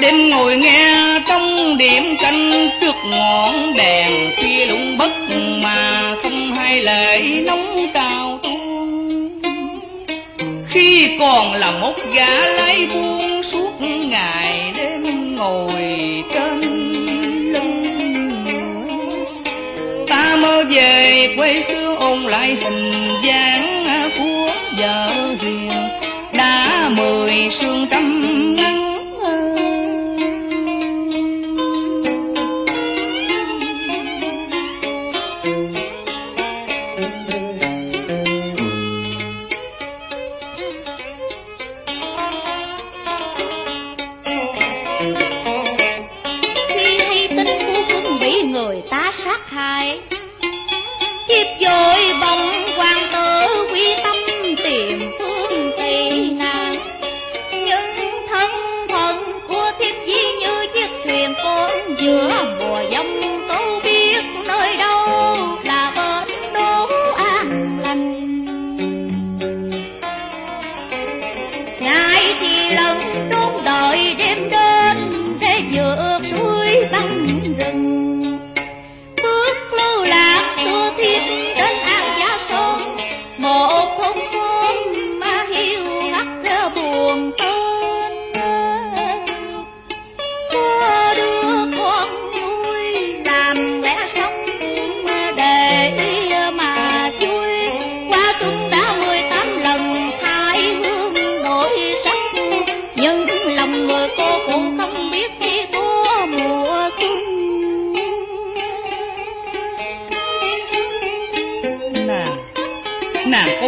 đêm ngồi nghe trong điểm canh trước ngọn đèn khi lung bất mà không hay lệ nóng trào tuôn khi còn là một gã lái buông suốt ngày đêm ngồi trên lưng. Ta mơ về quê xưa ôn lại hình dáng của vợ hiền. Đã mười sương trăm nắng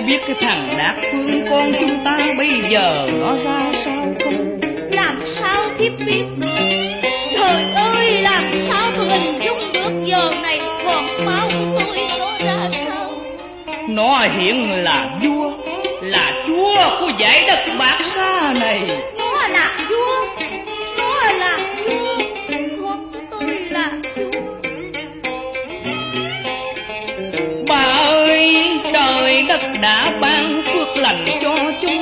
biết cái thằng đáp phương con chúng ta bây giờ nó ra sao không? Làm sao thiếp biết được? Trời ơi, làm sao tôi hình dung được giờ này hoàng máu của tôi nó ra sao? Nó hiện là vua, là chúa của giải đất bạc xa này. cho chúng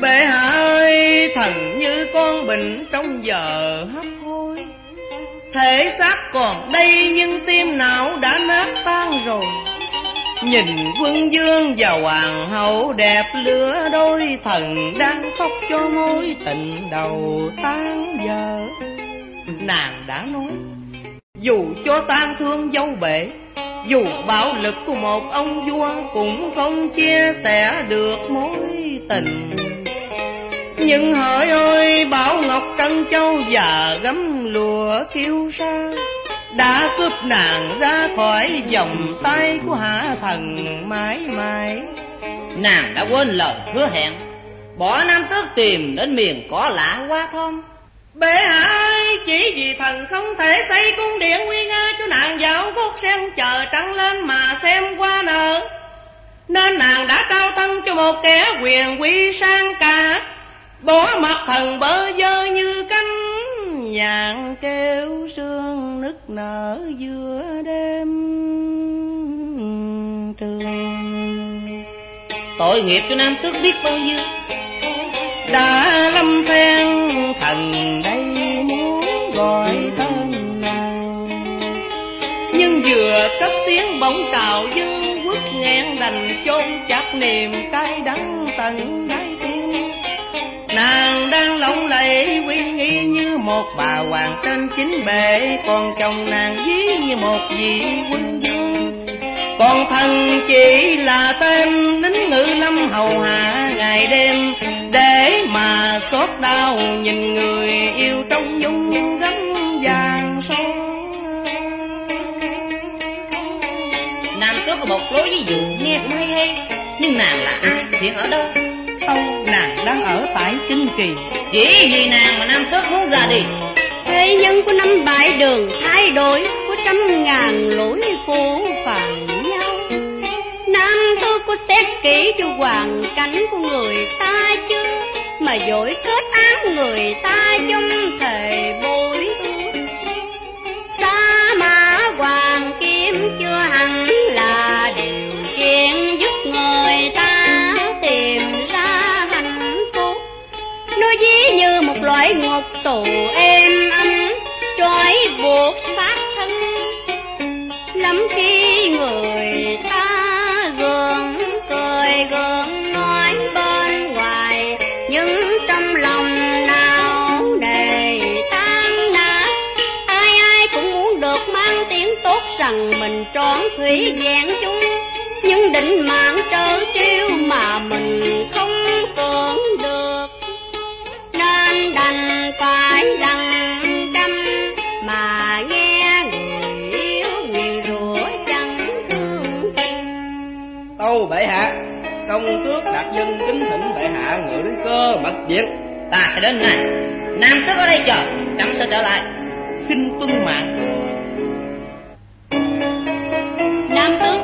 bệ hạ ơi, thần như con bệnh trong giờ hấp hối. Thể xác còn đây nhưng tim não đã nát tan rồi. Nhìn quân dương và hoàng hậu đẹp lứa đôi, thần đang khóc cho mối tình đầu tan giờ nàng đã nói, dù cho tan thương dâu bể, dù bạo lực của một ông vua cũng không chia sẻ được mối tình nhưng hỡi ơi, bảo ngọc trân châu và gấm lụa kiêu sa. Đã cướp nàng ra khỏi vòng tay của hạ thần mãi mãi. Nàng đã quên lời hứa hẹn, bỏ nam tước tìm đến miền cỏ lạ hoa thơm bệ hạ ơi, chỉ vì thần không thể xây cung điện nguy nga cho nàng dạo gót sen chờ trăng lên mà xem qua nở. Nên nàng đã cao thân cho một kẻ quyền quý sang cả bỏ mặt thần bơ vơ như cánh nhạn kêu sương nức nở giữa đêm. Trường tội nghiệp cho nam tước biết bao nhiêu? Đã lâm phen thần đây muốn gọi tên nàng. Nhưng vừa cất tiếng bỗng trào dương quốc nghẹn đành chôn chặt niềm cay đắng tận đáy nàng đang lộng lẫy uy nghi như một bà hoàng trên chính bệ. Còn chồng nàng ví như một vị quân vương. Còn thần chỉ là tên lính ngự lâm hầu hạ ngày đêm. Để mà xót đau nhìn người yêu trong nhung gấm vàng son. Nam có một lối ví dụ nghe cũng hay hay nhưng nàng là ai hiện ở đâu? Tâu nàng đang ở tại kinh kỳ. Chỉ vì nàng mà nam tước muốn ra đi. Thế nhân của năm bãi đường thay đổi của trăm ngàn lối phố phàng nhau. Nam tước có xét kỹ cho hoàn cảnh của người ta chưa? Mà dối kết án người ta trong thể bối sa mã hoàng kim chưa hẳn như ngục tù êm ấm, trói buộc xác thân. Lắm khi người ta gượng cười, gượng nói bên ngoài nhưng trong lòng nào để tan nát ai ai cũng muốn được mang tiếng tốt rằng mình trọn thủy vẹn chung. Nhưng định mạng trớ trêu mà mình cơ mật viện ta sẽ đến ngay nam tước ở đây chờ. Chẳng sẽ trở lại. Xin tuân mạng. Nam tước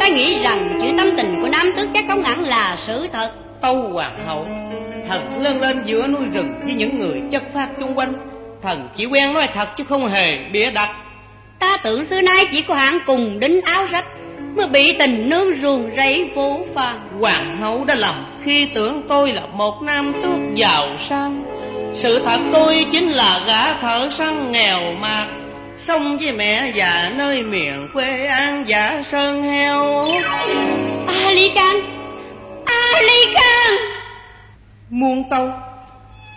ta nghĩ rằng chữ tâm tình của nam tước chắc không hẳn là sự thật. Tâu hoàng hậu thần lân lên giữa núi rừng với những người chất phát chung quanh. Thần chỉ quen nói thật chứ không hề bịa đặt. Ta tưởng xưa nay chỉ có hạng cùng đính áo rách mới bị tình nương ruồng rẫy vũ phàng. Hoàng hậu đã lầm khi tưởng tôi là một nam tước giàu sang. Sự thật tôi chính là gã thợ săn nghèo mạt sống với mẹ già nơi miền quê an giả sơn heo. Ali can ali can muôn tâu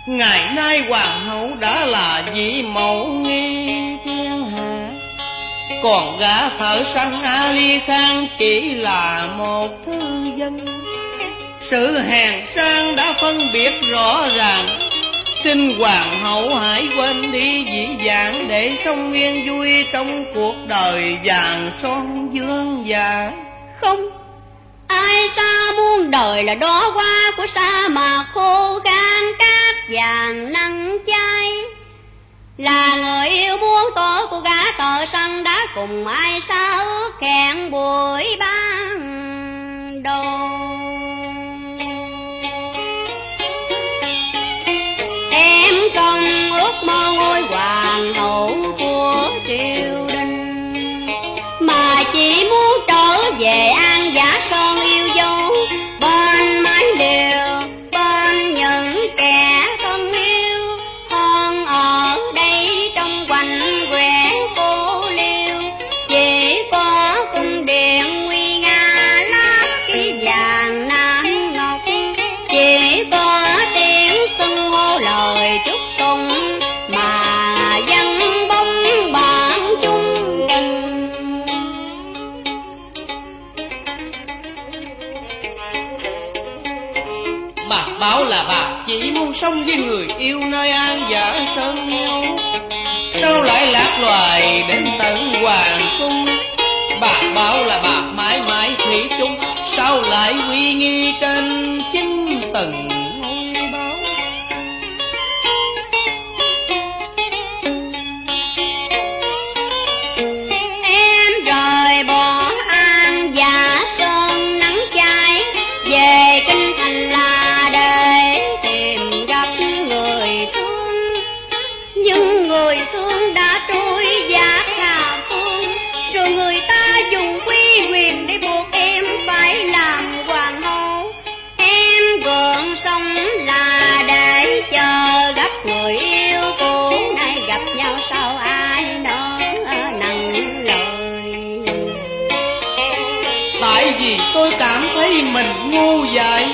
ngày nay hoàng hậu đã là vị mẫu nghi thiên hạ. Còn gã thợ săn ali khan chỉ là một thư dân sự hèn sang đã phân biệt rõ ràng. Xin hoàng hậu hãy quên đi dĩ dạng để sống yên vui trong cuộc đời vàng son dương già không, ai xa muôn đời là đó hoa của sa mạc khô khan cát vàng nắng cháy là người yêu muốn tổ của gã tờ săn đã cùng ai xa ước hẹn buổi ban đầu. Mơ ngôi hoàng hậu của triều đình. Mà chỉ muốn trở về bảo là bà chỉ muốn sống với người yêu nơi an giả sơn nhau. sao lại lạc loài đến tận hoàng cung bà bảo là bà mãi mãi thủy chung, sao lại uy nghi trên chính dùng quy quyền để buộc em phải làm hoàng hậu. Em gọn xong là để chờ gặp người yêu cũ. Nay gặp nhau sao ai nỡ nặng lời? Tại vì tôi cảm thấy mình ngu dại,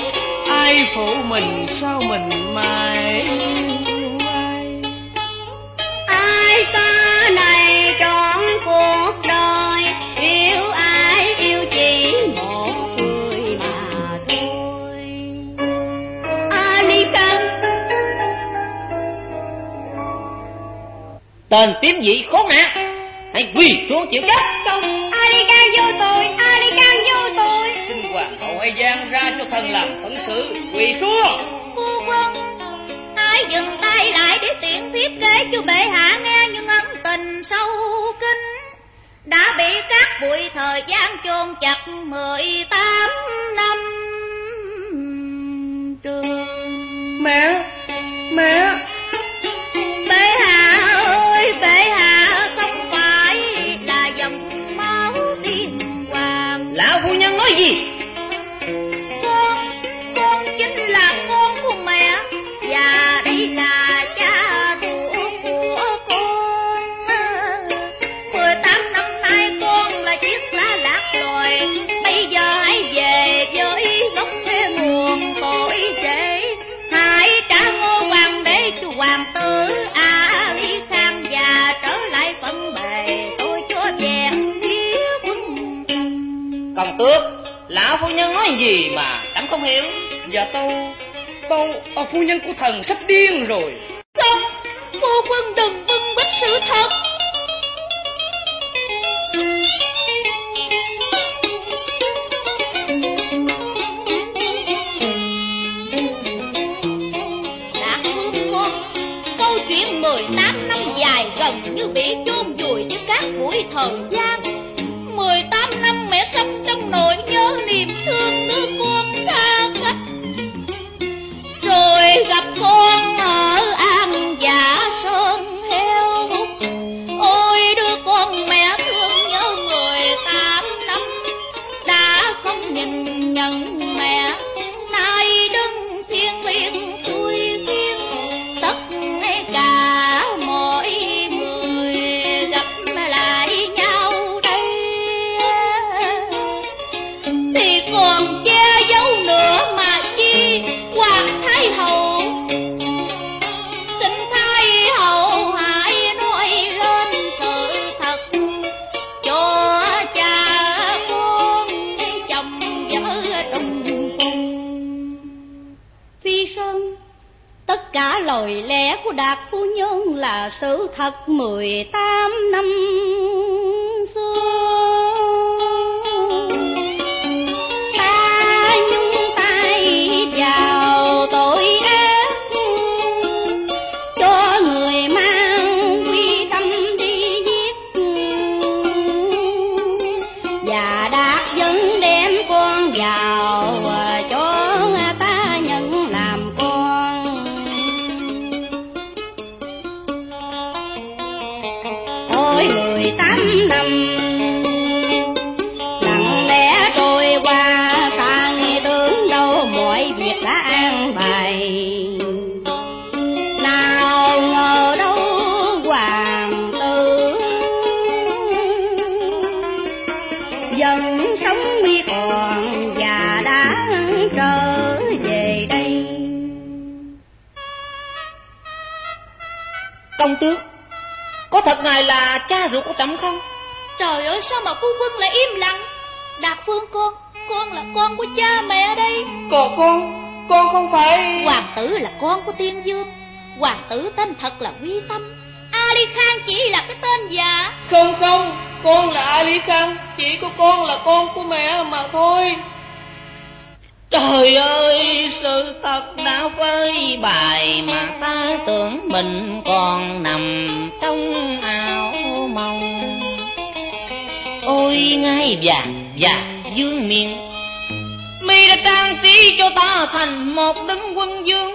ai phụ mình tên tím dị khốn nạn hãy quỳ xuống chịu chết không Anika vô tội Anika vô tội. Xin hoàng hậu hãy giang ra cho thần làm phận sự. Quỳ xuống. Phu quân hãy dừng tay lại để tiện tiếp kể cho bệ hạ nghe những ân tình sâu kín. Đã bị các bụi thời gian chôn chặt mười tám năm trường. Mẹ mẹ nói gì mà trẫm không hiểu và tâu tâu à, phu nhân của thần sắp điên rồi Không, phu quân đừng vâng bít sự thật. Thật mười tám công tước có thật ngài là cha ruột của trẫm không? Trời ơi sao mà phu quân lại im lặng? Đạt phương con con là con của cha mẹ đây. Còn con con không phải hoàng tử là con của tiên dương hoàng tử tên thật là quý tâm. Ali khan chỉ là cái tên giả không không con là ali khan chỉ có con là con của mẹ mà thôi Trời ơi, sự thật đã phơi bài mà ta tưởng mình còn nằm trong ảo mộng. Ôi ngai vàng và dương miệng, mi đã trang trí cho ta thành một đấng quân dương.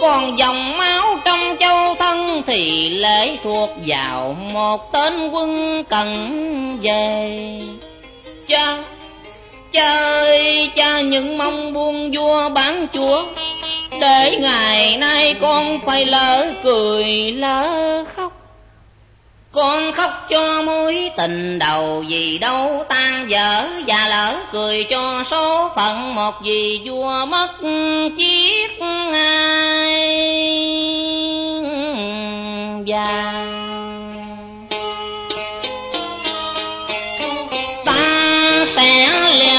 Còn dòng máu trong châu thân thì lễ thuộc vào một tên quân cần về. Cha chơi cha những mong buông vua bán chúa. Để ngày nay con phải lỡ cười, lỡ khóc. Con khóc cho mối tình đầu vì đâu tan dở và lỡ cười cho số phận một vì vua mất chiếc ai. Vàng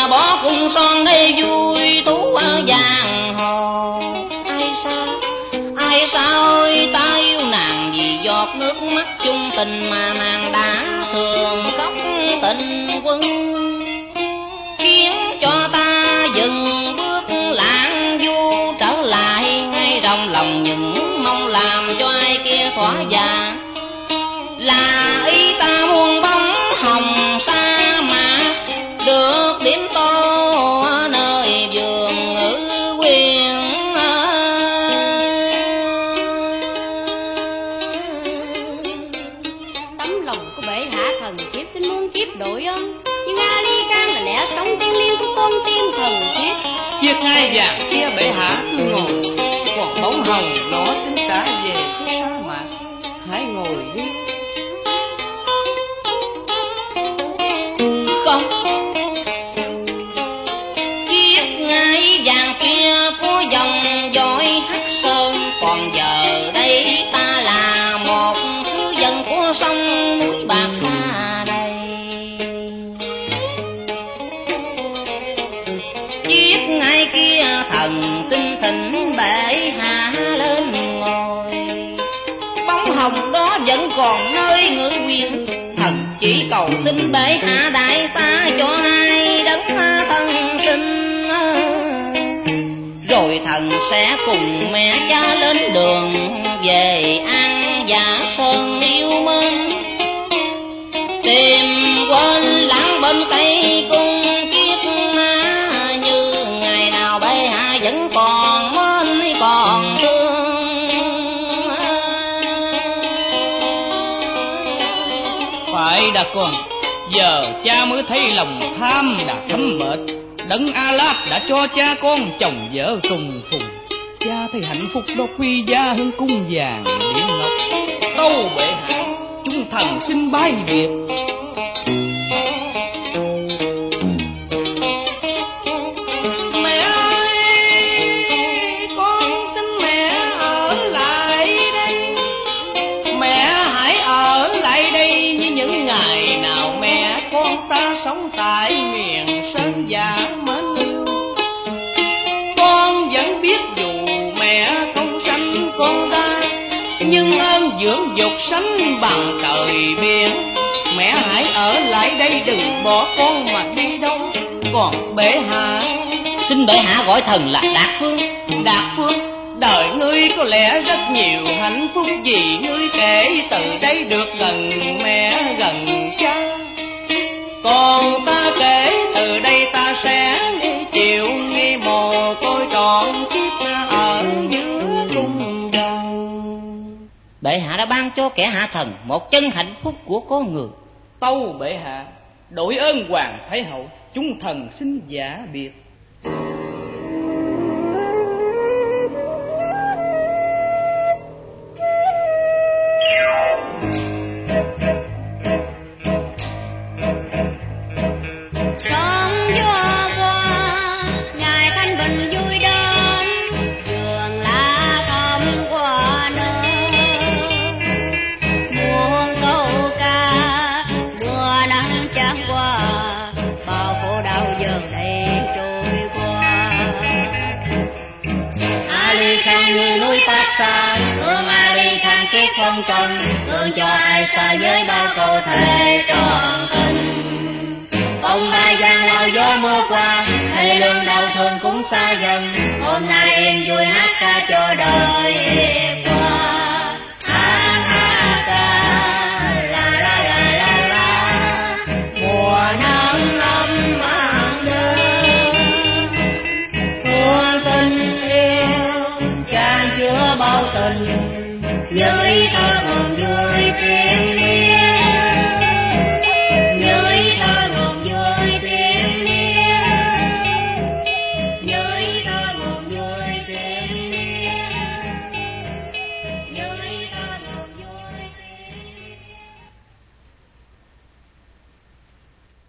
bỏ cung son đây vui, tú ở giang hồ. Ai sao? Ai sao? Ơi ta yêu nàng vì giọt nước mắt chung tình mà nàng đã thường khóc tình quân. Khiến cho ta dừng bước lãng du, trở lại ngay trong lòng, những mong làm cho ai kia thỏa dài xin muôn kiếp đổi ân. Nhưng a ly can là lẽ sống tiên liên của con tim thần thiếp chiếc ngai vàng kia bệ hạ cứ ngồi, còn bóng hồng nó xin trả về phía sa mạc để bệ hạ đại xa cho ai đấng thân sinh? Rồi thần sẽ cùng mẹ cha lên đường về an giả sơn yêu mến. Tìm quên lãng bên cây cung kiếp ma, như ngày nào bệ hạ vẫn còn mến còn thương. Phải đặt con giờ cha mới thấy lòng tham đã thấm mệt. Đấng a lát đã cho cha con chồng vợ trùng phùng. Cha thấy hạnh phúc đó quý gia hơn cung vàng điện ngọc. Tâu bệ hạ, chúng thần xin bái biệt. Đây đừng bỏ con mà đi đâu còn bệ hạ, xin bệ hạ gọi thần là đạt phương Đạt phương. đời ngươi có lẽ rất nhiều hạnh phúc vì ngươi kể từ đây được gần mẹ gần cha. Còn ta kể từ đây ta sẽ chịu nghi mồ côi trọn kiếp ở giữa cung vàng. bệ hạ đã ban cho kẻ hạ thần một chân hạnh phúc của con người tâu bệ hạ đổi ơn hoàng thái hậu chúng thần xin giả biệt. Không cần. Thương cho ai xa với bao câu thề trọn tình. Ông ba giang lao gió mưa qua hay lương đau thương cũng xa dần. Hôm nay em vui hát ca cho đời hiệp qua ca la la la la mùa nắng tình tình. Như ý